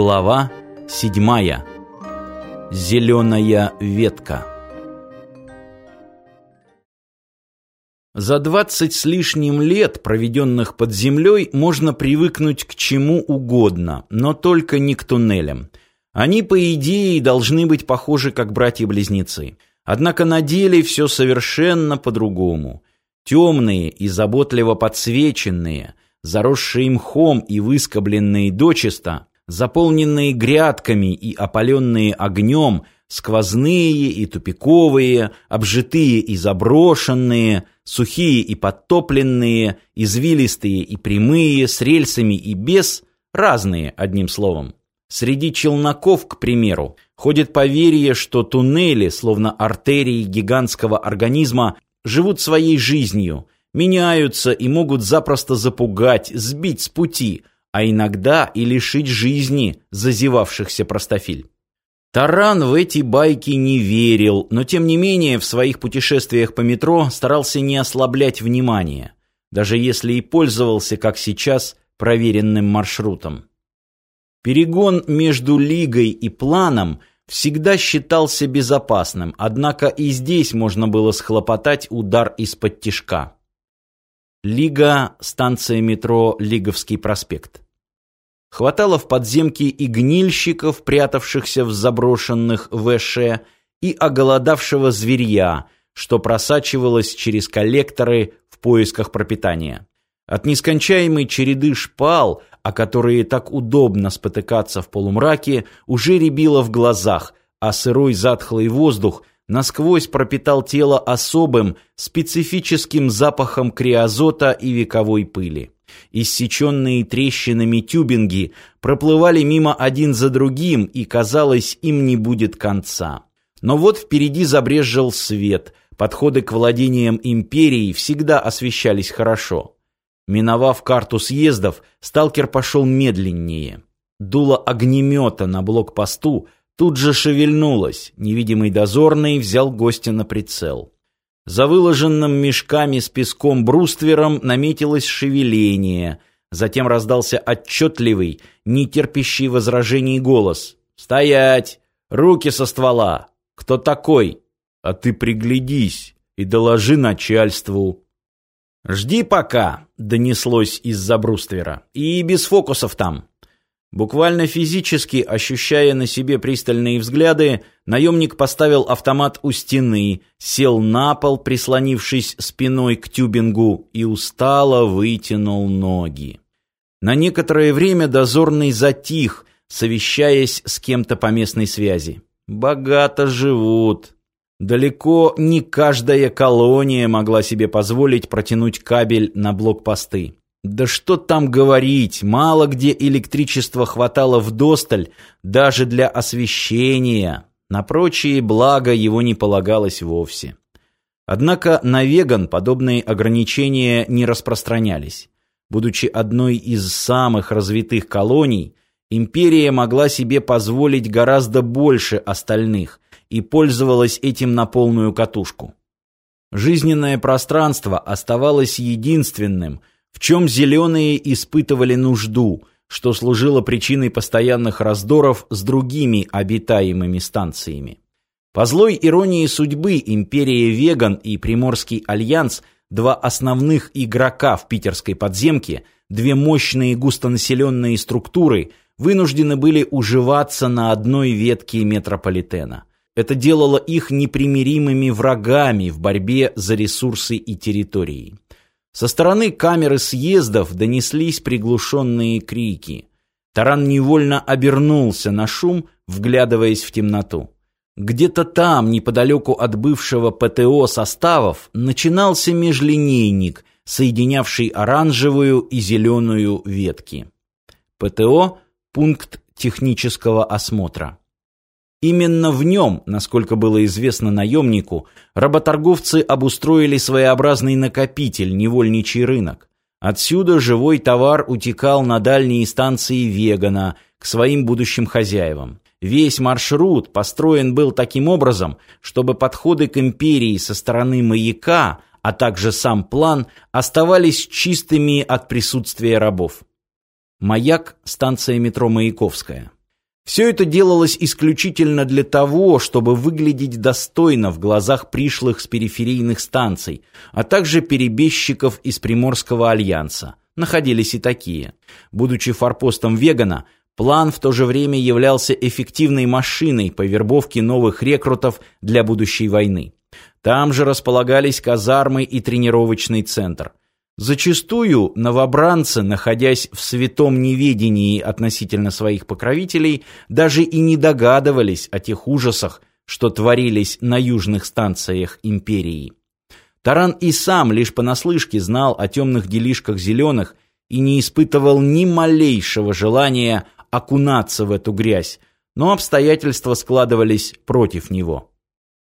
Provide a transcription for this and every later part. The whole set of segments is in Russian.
Глава седьмая. Зеленая ветка. За двадцать с лишним лет, проведенных под землей, можно привыкнуть к чему угодно, но только не к туннелям. Они, по идее, должны быть похожи как братья-близнецы. Однако на деле все совершенно по-другому. Темные и заботливо подсвеченные, заросшие мхом и выскобленные дочисто, заполненные грядками и опаленные огнем, сквозные и тупиковые, обжитые и заброшенные, сухие и подтопленные, извилистые и прямые, с рельсами и без, разные, одним словом. Среди челноков, к примеру, ходит поверье, что туннели, словно артерии гигантского организма, живут своей жизнью, меняются и могут запросто запугать, сбить с пути – а иногда и лишить жизни зазевавшихся простофиль. Таран в эти байки не верил, но тем не менее в своих путешествиях по метро старался не ослаблять внимание, даже если и пользовался, как сейчас, проверенным маршрутом. Перегон между Лигой и Планом всегда считался безопасным, однако и здесь можно было схлопотать удар из-под тишка. Лига, станция метро Лиговский проспект. Хватало в подземке и гнильщиков, прятавшихся в заброшенных ВШ, и оголодавшего зверья, что просачивалось через коллекторы в поисках пропитания. От нескончаемой череды шпал, о которые так удобно спотыкаться в полумраке, уже рябило в глазах, а сырой затхлый воздух – насквозь пропитал тело особым, специфическим запахом криозота и вековой пыли. Иссеченные трещинами тюбинги проплывали мимо один за другим, и, казалось, им не будет конца. Но вот впереди забрезжил свет, подходы к владениям империи всегда освещались хорошо. Миновав карту съездов, сталкер пошел медленнее. Дуло огнемета на блокпосту Тут же шевельнулась, невидимый дозорный взял гостя на прицел. За выложенным мешками с песком бруствером наметилось шевеление, затем раздался отчетливый, нетерпящий возражений голос. «Стоять! Руки со ствола! Кто такой? А ты приглядись и доложи начальству!» «Жди пока!» — донеслось из-за бруствера. «И без фокусов там!» Буквально физически ощущая на себе пристальные взгляды, наемник поставил автомат у стены, сел на пол, прислонившись спиной к тюбингу, и устало вытянул ноги. На некоторое время дозорный затих, совещаясь с кем-то по местной связи. Богато живут. Далеко не каждая колония могла себе позволить протянуть кабель на блокпосты. Да что там говорить, мало где электричества хватало вдосталь, даже для освещения. На прочие блага его не полагалось вовсе. Однако на веган подобные ограничения не распространялись. Будучи одной из самых развитых колоний, империя могла себе позволить гораздо больше остальных и пользовалась этим на полную катушку. Жизненное пространство оставалось единственным – в чем зеленые испытывали нужду, что служило причиной постоянных раздоров с другими обитаемыми станциями. По злой иронии судьбы империя Веган и Приморский альянс, два основных игрока в питерской подземке, две мощные густонаселенные структуры, вынуждены были уживаться на одной ветке метрополитена. Это делало их непримиримыми врагами в борьбе за ресурсы и территории. Со стороны камеры съездов донеслись приглушенные крики. Таран невольно обернулся на шум, вглядываясь в темноту. Где-то там, неподалеку от бывшего ПТО составов, начинался межлинейник, соединявший оранжевую и зеленую ветки. ПТО – пункт технического осмотра. Именно в нем, насколько было известно наемнику, работорговцы обустроили своеобразный накопитель, невольничий рынок. Отсюда живой товар утекал на дальние станции Вегана к своим будущим хозяевам. Весь маршрут построен был таким образом, чтобы подходы к империи со стороны маяка, а также сам план, оставались чистыми от присутствия рабов. Маяк – станция метро Маяковская. Все это делалось исключительно для того, чтобы выглядеть достойно в глазах пришлых с периферийных станций, а также перебежчиков из Приморского альянса. Находились и такие. Будучи форпостом Вегана, план в то же время являлся эффективной машиной по вербовке новых рекрутов для будущей войны. Там же располагались казармы и тренировочный центр. Зачастую новобранцы, находясь в святом неведении относительно своих покровителей, даже и не догадывались о тех ужасах, что творились на южных станциях империи. Таран и сам лишь понаслышке знал о темных делишках зеленых и не испытывал ни малейшего желания окунаться в эту грязь, но обстоятельства складывались против него.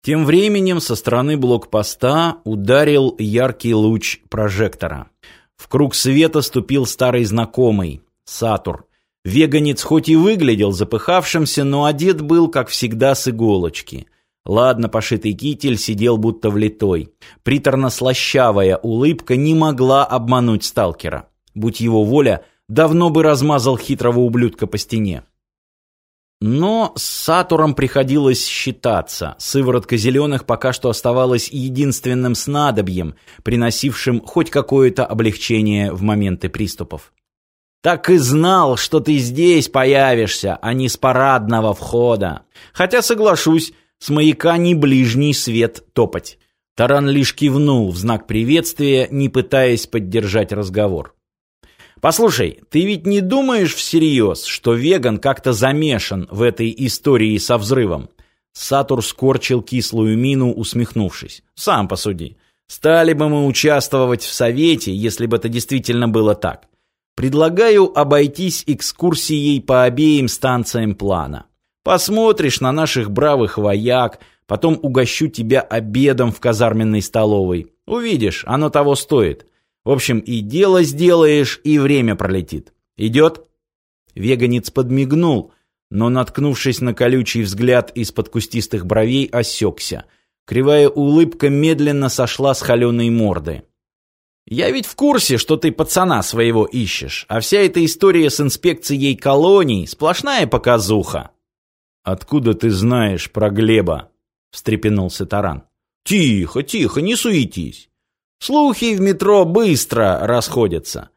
Тем временем со стороны блокпоста ударил яркий луч прожектора. В круг света ступил старый знакомый, Сатур. Веганец хоть и выглядел запыхавшимся, но одет был, как всегда, с иголочки. Ладно пошитый китель сидел будто влитой. Приторно-слащавая улыбка не могла обмануть сталкера. Будь его воля, давно бы размазал хитрого ублюдка по стене. Но с Сатуром приходилось считаться. Сыворотка зеленых пока что оставалась единственным снадобьем, приносившим хоть какое-то облегчение в моменты приступов. «Так и знал, что ты здесь появишься, а не с парадного входа. Хотя, соглашусь, с маяка не ближний свет топать». Таран лишь кивнул в знак приветствия, не пытаясь поддержать разговор. Послушай, ты ведь не думаешь всерьез, что веган как-то замешан в этой истории со взрывом? Сатур скорчил кислую мину, усмехнувшись. Сам посуди. Стали бы мы участвовать в совете, если бы это действительно было так. Предлагаю обойтись экскурсией по обеим станциям плана. Посмотришь на наших бравых вояк, потом угощу тебя обедом в казарменной столовой. Увидишь, оно того стоит. В общем, и дело сделаешь, и время пролетит. Идет?» Веганец подмигнул, но, наткнувшись на колючий взгляд из-под кустистых бровей, осекся. Кривая улыбка медленно сошла с холеной морды. «Я ведь в курсе, что ты пацана своего ищешь, а вся эта история с инспекцией колоний — сплошная показуха». «Откуда ты знаешь про Глеба?» — встрепенулся Таран. «Тихо, тихо, не суетись. Слухи в метро быстро расходятся.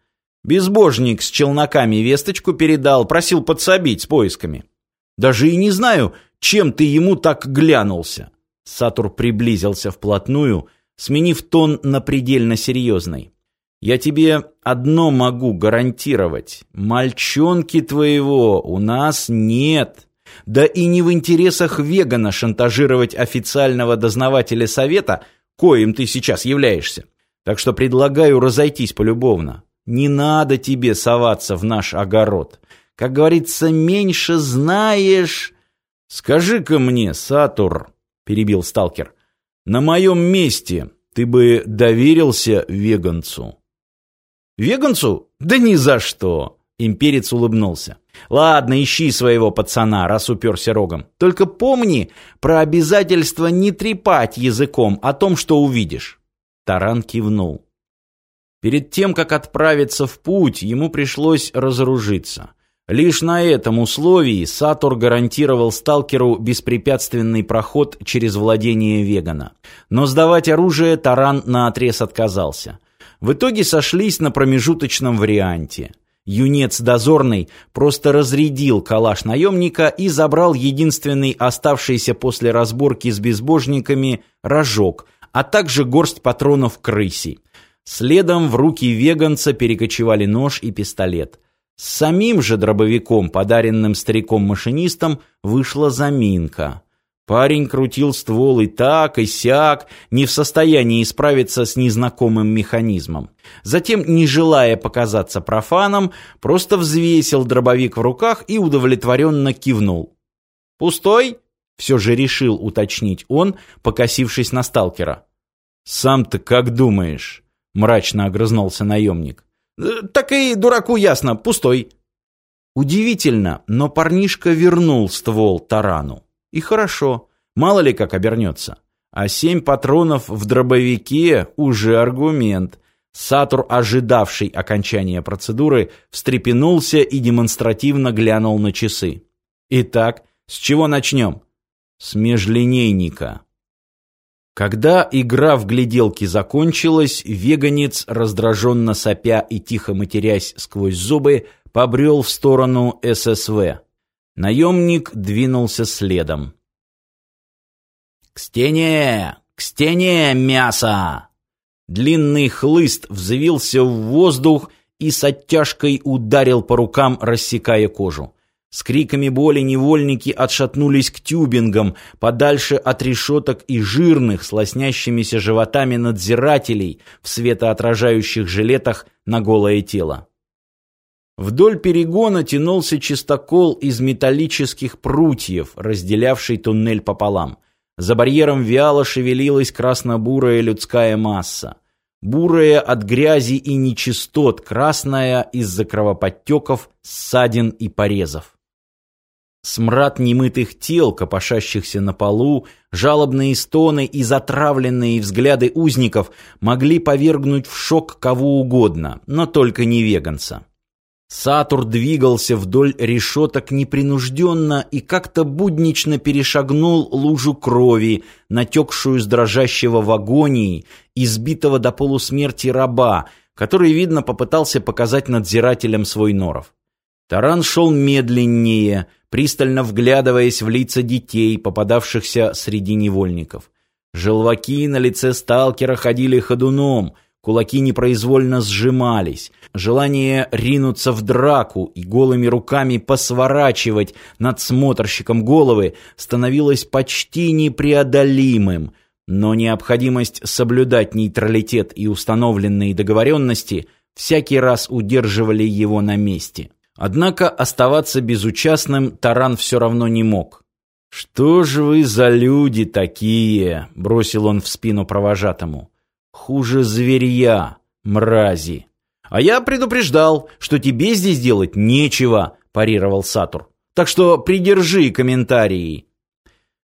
Безбожник с челноками весточку передал, просил подсобить с поисками. Даже и не знаю, чем ты ему так глянулся. Сатур приблизился вплотную, сменив тон на предельно серьезный. Я тебе одно могу гарантировать. Мальчонки твоего у нас нет. Да и не в интересах вегана шантажировать официального дознавателя совета – коим ты сейчас являешься. Так что предлагаю разойтись полюбовно. Не надо тебе соваться в наш огород. Как говорится, меньше знаешь... Скажи-ка мне, Сатур, перебил сталкер, на моем месте ты бы доверился веганцу? Веганцу? Да ни за что. Имперец улыбнулся. «Ладно, ищи своего пацана, раз уперся рогом. Только помни про обязательство не трепать языком о том, что увидишь». Таран кивнул. Перед тем, как отправиться в путь, ему пришлось разоружиться. Лишь на этом условии Сатур гарантировал сталкеру беспрепятственный проход через владение вегана. Но сдавать оружие Таран наотрез отказался. В итоге сошлись на промежуточном варианте – Юнец дозорный просто разрядил калаш наемника и забрал единственный оставшийся после разборки с безбожниками рожок, а также горсть патронов крыси. Следом в руки веганца перекочевали нож и пистолет. С самим же дробовиком, подаренным стариком-машинистом, вышла заминка. Парень крутил ствол и так, и сяк, не в состоянии справиться с незнакомым механизмом. Затем, не желая показаться профаном, просто взвесил дробовик в руках и удовлетворенно кивнул. «Пустой?» — все же решил уточнить он, покосившись на сталкера. «Сам-то как думаешь?» — мрачно огрызнулся наемник. «Э, «Так и дураку ясно, пустой». Удивительно, но парнишка вернул ствол тарану. И хорошо, мало ли как обернется. А семь патронов в дробовике уже аргумент. Сатур, ожидавший окончания процедуры, встрепенулся и демонстративно глянул на часы. Итак, с чего начнем? С межлинейника. Когда игра в гляделки закончилась, веганец, раздраженно сопя и тихо матерясь сквозь зубы, побрел в сторону ССВ. Наемник двинулся следом. «К стене! К стене, мясо!» Длинный хлыст взвился в воздух и с оттяжкой ударил по рукам, рассекая кожу. С криками боли невольники отшатнулись к тюбингам, подальше от решеток и жирных, с животами надзирателей в светоотражающих жилетах на голое тело. Вдоль перегона тянулся чистокол из металлических прутьев, разделявший туннель пополам. За барьером вяло шевелилась красно-бурая людская масса. Бурая от грязи и нечистот, красная из-за кровоподтеков, ссадин и порезов. Смрад немытых тел, копошащихся на полу, жалобные стоны и затравленные взгляды узников могли повергнуть в шок кого угодно, но только не веганца. Сатур двигался вдоль решеток непринужденно и как-то буднично перешагнул лужу крови, натекшую с дрожащего в агонии, избитого до полусмерти раба, который, видно, попытался показать надзирателям свой норов. Таран шел медленнее, пристально вглядываясь в лица детей, попадавшихся среди невольников. Желваки на лице сталкера ходили ходуном — Кулаки непроизвольно сжимались. Желание ринуться в драку и голыми руками посворачивать над смотрщиком головы становилось почти непреодолимым, но необходимость соблюдать нейтралитет и установленные договоренности всякий раз удерживали его на месте. Однако оставаться безучастным Таран все равно не мог. «Что же вы за люди такие?» — бросил он в спину провожатому. Хуже зверья, мрази. А я предупреждал, что тебе здесь делать нечего, парировал Сатур. Так что придержи комментарии.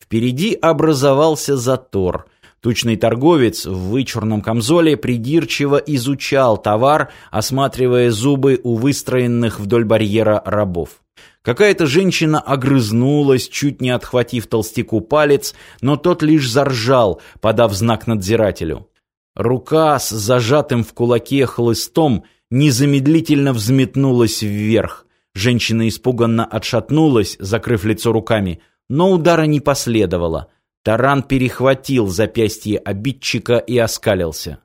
Впереди образовался затор. Тучный торговец в вычурном камзоле придирчиво изучал товар, осматривая зубы у выстроенных вдоль барьера рабов. Какая-то женщина огрызнулась, чуть не отхватив толстяку палец, но тот лишь заржал, подав знак надзирателю. Рука с зажатым в кулаке хлыстом незамедлительно взметнулась вверх. Женщина испуганно отшатнулась, закрыв лицо руками, но удара не последовало. Таран перехватил запястье обидчика и оскалился.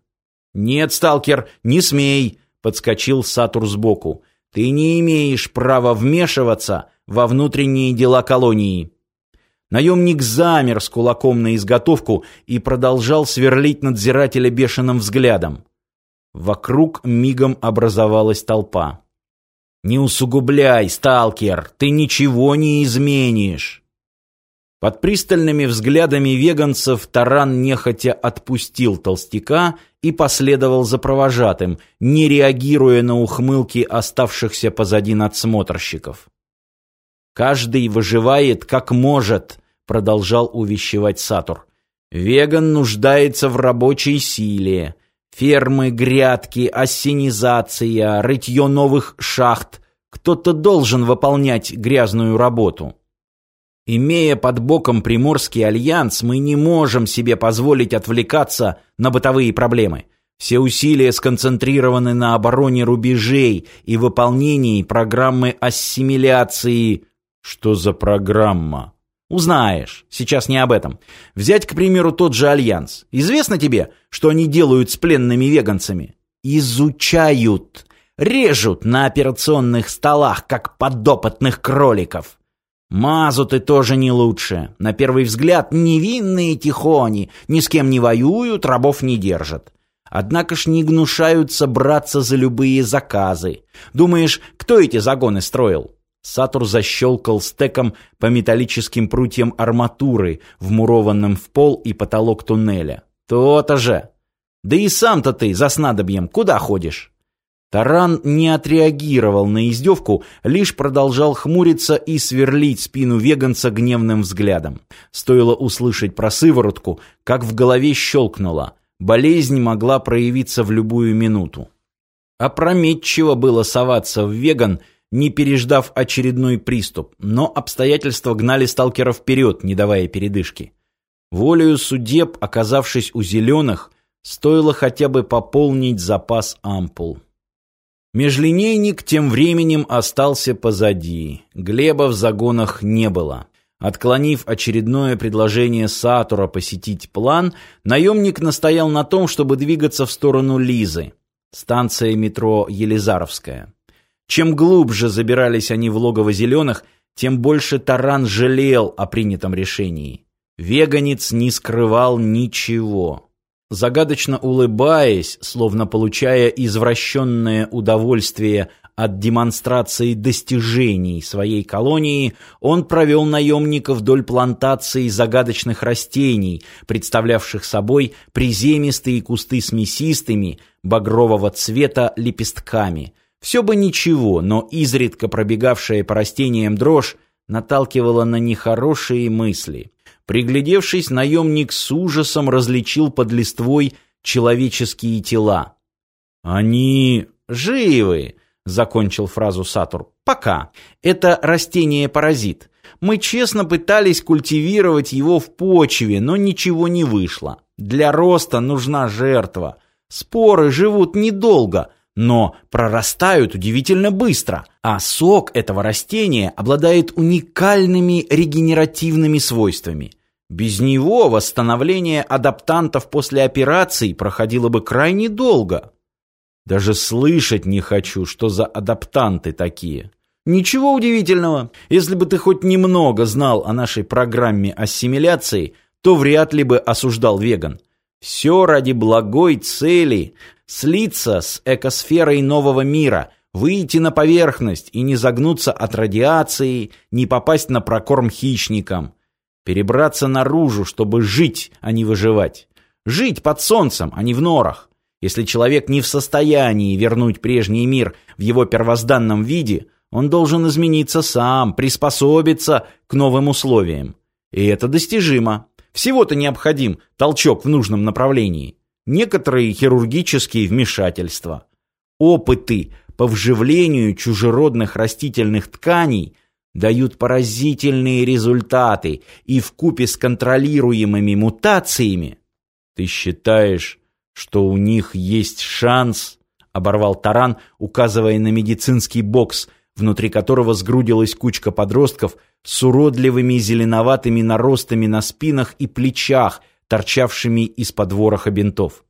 «Нет, сталкер, не смей!» — подскочил Сатур сбоку. «Ты не имеешь права вмешиваться во внутренние дела колонии». Наемник замер с кулаком на изготовку и продолжал сверлить надзирателя бешеным взглядом. Вокруг мигом образовалась толпа. «Не усугубляй, сталкер, ты ничего не изменишь!» Под пристальными взглядами веганцев Таран нехотя отпустил толстяка и последовал за провожатым, не реагируя на ухмылки оставшихся позади надсмотрщиков. Каждый выживает как может, продолжал увещевать Сатур. Веган нуждается в рабочей силе. Фермы, грядки, осенизация, рытье новых шахт. Кто-то должен выполнять грязную работу. Имея под боком Приморский альянс, мы не можем себе позволить отвлекаться на бытовые проблемы. Все усилия сконцентрированы на обороне рубежей и выполнении программы ассимиляции что за программа? Узнаешь. Сейчас не об этом. Взять, к примеру, тот же Альянс. Известно тебе, что они делают с пленными веганцами? Изучают. Режут на операционных столах, как подопытных кроликов. Мазуты тоже не лучше. На первый взгляд, невинные тихони, ни с кем не воюют, рабов не держат. Однако ж не гнушаются браться за любые заказы. Думаешь, кто эти загоны строил? Сатур защелкал стеком по металлическим прутьям арматуры, вмурованным в пол и потолок туннеля. «То-то же! Да и сам-то ты за снадобьем куда ходишь?» Таран не отреагировал на издевку, лишь продолжал хмуриться и сверлить спину веганца гневным взглядом. Стоило услышать про сыворотку, как в голове щелкнуло. Болезнь могла проявиться в любую минуту. Опрометчиво было соваться в веган, не переждав очередной приступ, но обстоятельства гнали сталкера вперед, не давая передышки. Волею судеб, оказавшись у зеленых, стоило хотя бы пополнить запас ампул. Межлинейник тем временем остался позади. Глеба в загонах не было. Отклонив очередное предложение Сатура посетить план, наемник настоял на том, чтобы двигаться в сторону Лизы. Станция метро Елизаровская. Чем глубже забирались они в логово зеленых, тем больше Таран жалел о принятом решении. Веганец не скрывал ничего. Загадочно улыбаясь, словно получая извращенное удовольствие от демонстрации достижений своей колонии, он провел наемника вдоль плантации загадочных растений, представлявших собой приземистые кусты с мясистыми, багрового цвета лепестками. Все бы ничего, но изредка пробегавшая по растениям дрожь наталкивала на нехорошие мысли. Приглядевшись, наемник с ужасом различил под листвой человеческие тела. «Они живы!» закончил фразу Сатур. Пока. Это растение-паразит. Мы честно пытались культивировать его в почве, но ничего не вышло. Для роста нужна жертва. Споры живут недолго, но прорастают удивительно быстро, а сок этого растения обладает уникальными регенеративными свойствами. Без него восстановление адаптантов после операций проходило бы крайне долго. Даже слышать не хочу, что за адаптанты такие. Ничего удивительного. Если бы ты хоть немного знал о нашей программе ассимиляции, то вряд ли бы осуждал веган. Все ради благой цели – слиться с экосферой нового мира, выйти на поверхность и не загнуться от радиации, не попасть на прокорм хищникам. Перебраться наружу, чтобы жить, а не выживать. Жить под солнцем, а не в норах. Если человек не в состоянии вернуть прежний мир в его первозданном виде, он должен измениться сам, приспособиться к новым условиям. И это достижимо. Всего-то необходим толчок в нужном направлении. Некоторые хирургические вмешательства. Опыты по вживлению чужеродных растительных тканей дают поразительные результаты и в купе с контролируемыми мутациями. Ты считаешь, что у них есть шанс, оборвал Таран, указывая на медицинский бокс, внутри которого сгрудилась кучка подростков с уродливыми зеленоватыми наростами на спинах и плечах, торчавшими из-под вороха бинтов.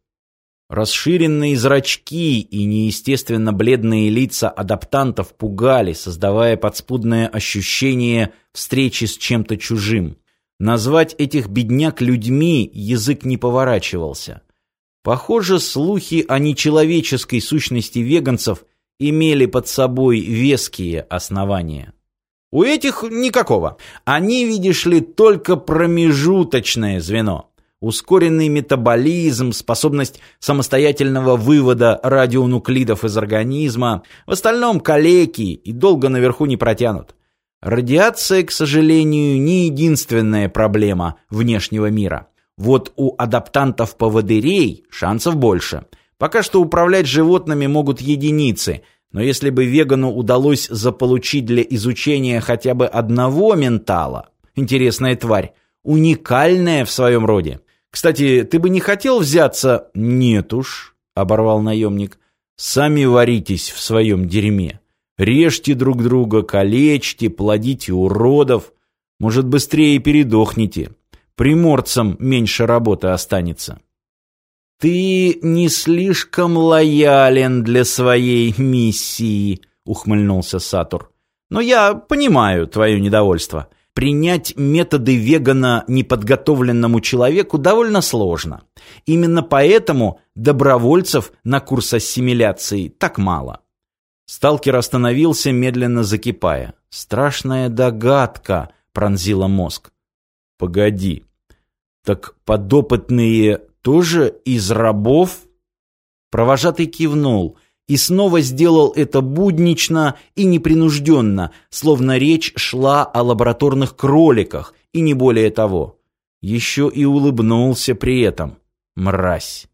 Расширенные зрачки и неестественно бледные лица адаптантов пугали, создавая подспудное ощущение встречи с чем-то чужим. Назвать этих бедняк людьми язык не поворачивался. Похоже, слухи о нечеловеческой сущности веганцев имели под собой веские основания. У этих никакого. Они, видишь ли, только промежуточное звено. Ускоренный метаболизм, способность самостоятельного вывода радионуклидов из организма. В остальном калеки и долго наверху не протянут. Радиация, к сожалению, не единственная проблема внешнего мира. Вот у адаптантов-поводырей шансов больше. Пока что управлять животными могут единицы, но если бы вегану удалось заполучить для изучения хотя бы одного ментала, интересная тварь, уникальная в своем роде. Кстати, ты бы не хотел взяться... Нет уж, оборвал наемник. Сами варитесь в своем дерьме. Режьте друг друга, калечьте, плодите уродов. Может, быстрее передохните приморцам меньше работы останется. «Ты не слишком лоялен для своей миссии», — ухмыльнулся Сатур. «Но я понимаю твое недовольство. Принять методы вегана неподготовленному человеку довольно сложно. Именно поэтому добровольцев на курс ассимиляции так мало». Сталкер остановился, медленно закипая. Страшная догадка пронзила мозг. «Погоди, так подопытные тоже из рабов? Провожатый кивнул и снова сделал это буднично и непринужденно, словно речь шла о лабораторных кроликах, и не более того. Еще и улыбнулся при этом. Мразь.